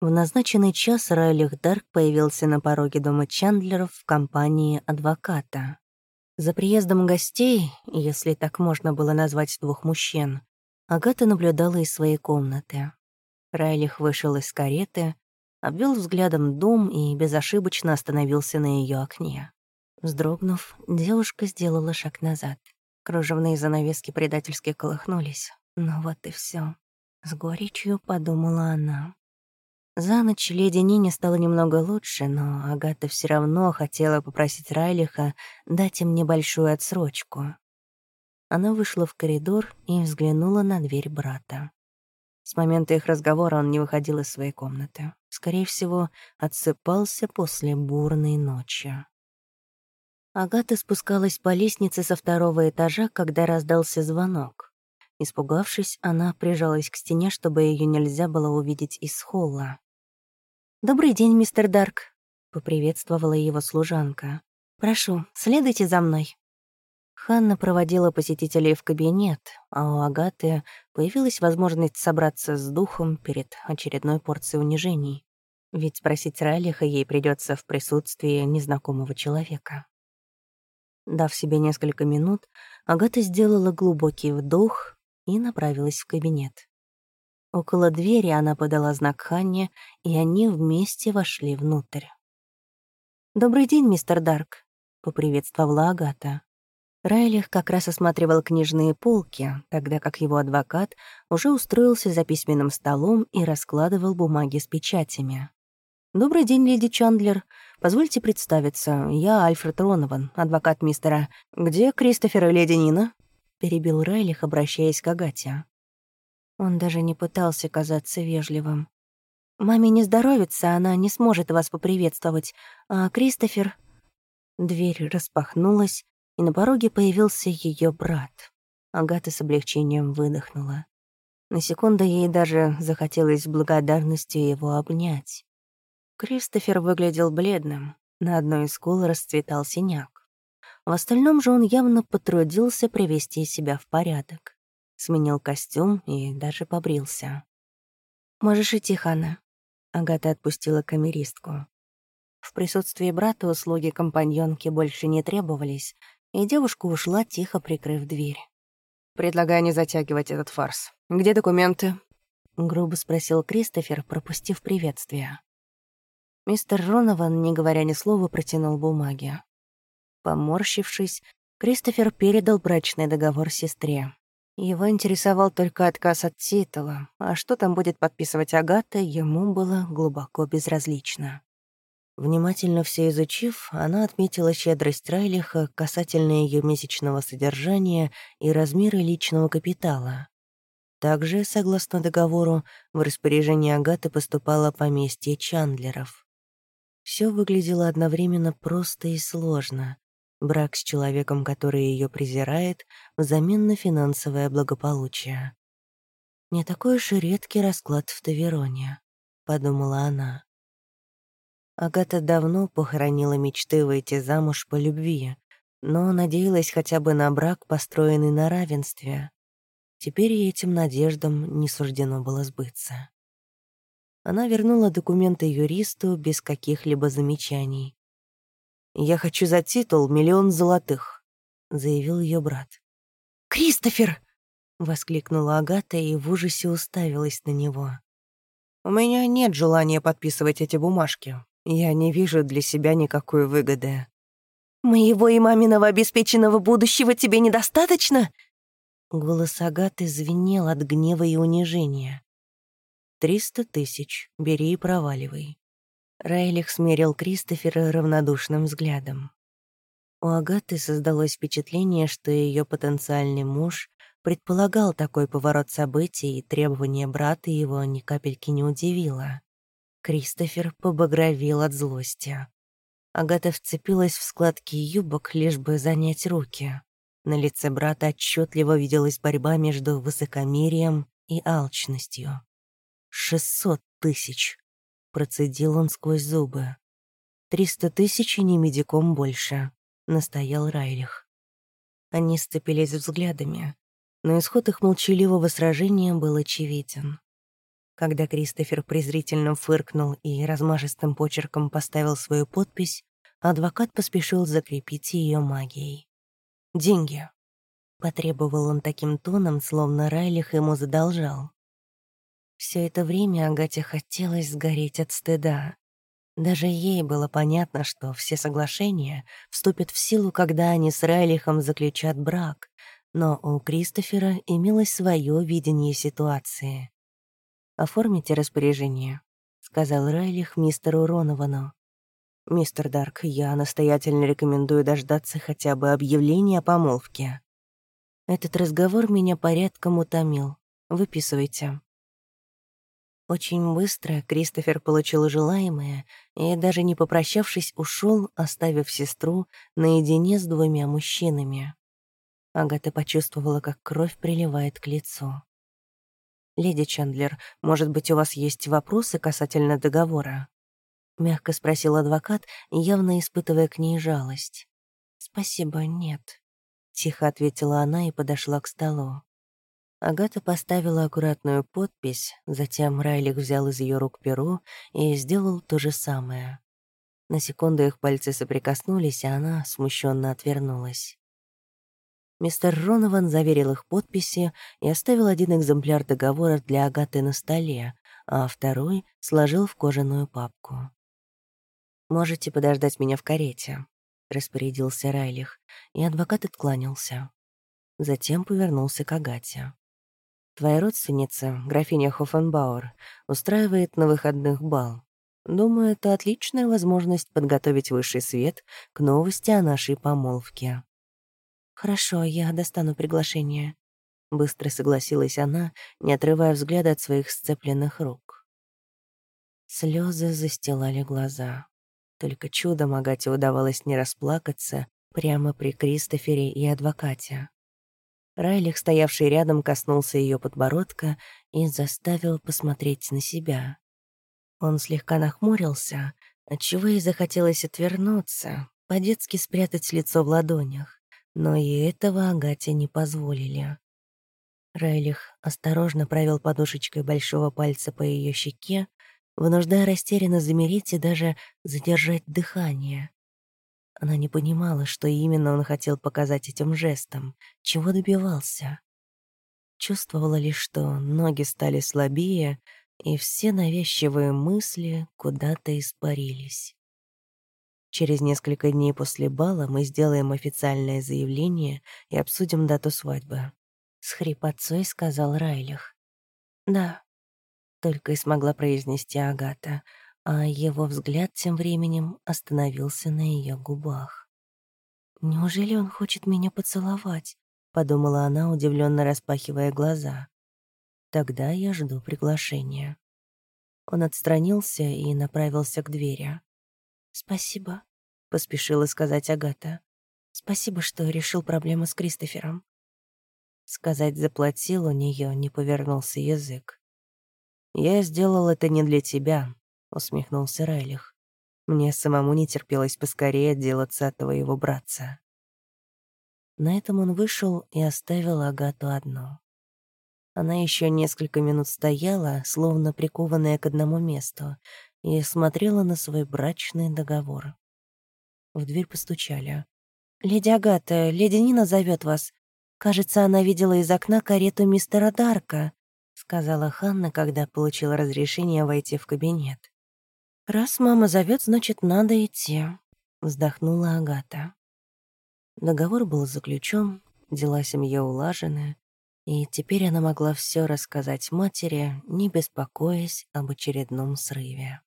В назначенный час Райлих Дарк появился на пороге дома Чандлеров в компании адвоката. За приездом гостей, если так можно было назвать двух мужчин, Агата наблюдала из своей комнаты. Райлих вышел из кареты, обвел взглядом дом и безошибочно остановился на ее окне. Вздрогнув, девушка сделала шаг назад. Кружевные занавески предательски колыхнулись. Ну вот и все. С горечью подумала она. За ночь леди Нине стало немного лучше, но Агата все равно хотела попросить Райлиха дать им небольшую отсрочку. Она вышла в коридор и взглянула на дверь брата. С момента их разговора он не выходил из своей комнаты. Скорее всего, отсыпался после бурной ночи. Агата спускалась по лестнице со второго этажа, когда раздался звонок. Испугавшись, она прижалась к стене, чтобы ее нельзя было увидеть из холла. «Добрый день, мистер Дарк», — поприветствовала его служанка. «Прошу, следуйте за мной». Ханна проводила посетителей в кабинет, а у Агаты появилась возможность собраться с духом перед очередной порцией унижений. Ведь просить Райлиха ей придется в присутствии незнакомого человека. Дав себе несколько минут, Агата сделала глубокий вдох и направилась в кабинет. Около двери она подала знак Ханне, и они вместе вошли внутрь. «Добрый день, мистер Дарк», — поприветствовала Агата. Райлих как раз осматривал книжные полки, тогда как его адвокат уже устроился за письменным столом и раскладывал бумаги с печатями. «Добрый день, леди Чандлер. Позвольте представиться. Я Альфред Ронован, адвокат мистера. Где Кристофер и леди Нина?» — перебил Райлих, обращаясь к Агате. Он даже не пытался казаться вежливым. «Маме не здоровится, она не сможет вас поприветствовать. А Кристофер...» Дверь распахнулась, и на пороге появился ее брат. Агата с облегчением выдохнула. На секунду ей даже захотелось благодарностью его обнять. Кристофер выглядел бледным, на одной из скул расцветал синяк. В остальном же он явно потрудился привести себя в порядок сменил костюм и даже побрился. «Можешь идти, Ханна», — Агата отпустила камеристку. В присутствии брата услуги компаньонки больше не требовались, и девушка ушла, тихо прикрыв дверь. «Предлагаю не затягивать этот фарс. Где документы?» — грубо спросил Кристофер, пропустив приветствие. Мистер Ронован, не говоря ни слова, протянул бумаги. Поморщившись, Кристофер передал брачный договор сестре. Его интересовал только отказ от титула, а что там будет подписывать Агата, ему было глубоко безразлично. Внимательно все изучив, она отметила щедрость Райлиха касательно ее месячного содержания и размеры личного капитала. Также, согласно договору, в распоряжение Агаты поступало поместье Чандлеров. Все выглядело одновременно просто и сложно, Брак с человеком, который ее презирает, взамен на финансовое благополучие. «Не такой уж и редкий расклад в Тавероне», — подумала она. Агата давно похоронила мечты выйти замуж по любви, но надеялась хотя бы на брак, построенный на равенстве. Теперь и этим надеждам не суждено было сбыться. Она вернула документы юристу без каких-либо замечаний. «Я хочу за титул миллион золотых», — заявил ее брат. «Кристофер!» — воскликнула Агата и в ужасе уставилась на него. «У меня нет желания подписывать эти бумажки. Я не вижу для себя никакой выгоды». «Моего и маминого обеспеченного будущего тебе недостаточно?» Голос Агаты звенел от гнева и унижения. «Триста тысяч. Бери и проваливай. Райлих смерил Кристофера равнодушным взглядом. У Агаты создалось впечатление, что ее потенциальный муж предполагал такой поворот событий, и требование брата его ни капельки не удивило. Кристофер побагровел от злости. Агата вцепилась в складки юбок, лишь бы занять руки. На лице брата отчетливо виделась борьба между высокомерием и алчностью. Шестьсот тысяч. Процедил он сквозь зубы. «Триста тысяч и не медиком больше», — настоял Райлих. Они сцепились взглядами, но исход их молчаливого сражения был очевиден. Когда Кристофер презрительно фыркнул и размашистым почерком поставил свою подпись, адвокат поспешил закрепить ее магией. «Деньги», — потребовал он таким тоном, словно Райлих ему задолжал. Все это время Агате хотелось сгореть от стыда. Даже ей было понятно, что все соглашения вступят в силу, когда они с Райлихом заключат брак, но у Кристофера имелось свое видение ситуации. «Оформите распоряжение», — сказал Райлих мистеру Роновану. «Мистер Дарк, я настоятельно рекомендую дождаться хотя бы объявления о помолвке. Этот разговор меня порядком утомил. Выписывайте». Очень быстро Кристофер получил желаемое и, даже не попрощавшись, ушел, оставив сестру наедине с двумя мужчинами. Агата почувствовала, как кровь приливает к лицу. «Леди Чандлер, может быть, у вас есть вопросы касательно договора?» Мягко спросил адвокат, явно испытывая к ней жалость. «Спасибо, нет», — тихо ответила она и подошла к столу. Агата поставила аккуратную подпись, затем Райлих взял из ее рук перо и сделал то же самое. На секунду их пальцы соприкоснулись, а она смущенно отвернулась. Мистер Ронован заверил их подписи и оставил один экземпляр договора для Агаты на столе, а второй сложил в кожаную папку. «Можете подождать меня в карете», — распорядился Райлих, и адвокат откланялся. Затем повернулся к Агате. Твоя родственница, графиня Хофенбауэр, устраивает на выходных бал. Думаю, это отличная возможность подготовить высший свет к новости о нашей помолвке. Хорошо, я достану приглашение. Быстро согласилась она, не отрывая взгляда от своих сцепленных рук. Слезы застилали глаза. Только чудом Агате удавалось не расплакаться прямо при Кристофере и адвокате. Райлих, стоявший рядом, коснулся ее подбородка и заставил посмотреть на себя. Он слегка нахмурился, отчего ей захотелось отвернуться, по-детски спрятать лицо в ладонях, но и этого Агате не позволили. Райлих осторожно провел подушечкой большого пальца по ее щеке, вынуждая растерянно замереть и даже задержать дыхание. Она не понимала, что именно он хотел показать этим жестом, чего добивался. Чувствовала лишь, что ноги стали слабее, и все навязчивые мысли куда-то испарились. Через несколько дней после бала мы сделаем официальное заявление и обсудим дату свадьбы. С хрипотцой сказал Райлих. «Да», — только и смогла произнести Агата, а его взгляд тем временем остановился на ее губах. «Неужели он хочет меня поцеловать?» — подумала она, удивленно распахивая глаза. «Тогда я жду приглашения». Он отстранился и направился к двери. «Спасибо», — поспешила сказать Агата. «Спасибо, что решил проблему с Кристофером». Сказать «заплатил» у нее не повернулся язык. «Я сделал это не для тебя», — усмехнулся Райлих. «Мне самому не терпелось поскорее отделаться от твоего братца». На этом он вышел и оставил Агату одну. Она еще несколько минут стояла, словно прикованная к одному месту, и смотрела на свой брачный договор. В дверь постучали. «Леди Агата, леди Нина зовет вас. Кажется, она видела из окна карету мистера Дарка», — сказала Ханна, когда получила разрешение войти в кабинет. «Раз мама зовет, значит, надо идти», — вздохнула Агата. Договор был заключен, дела семьи улажены, и теперь она могла все рассказать матери, не беспокоясь об очередном срыве.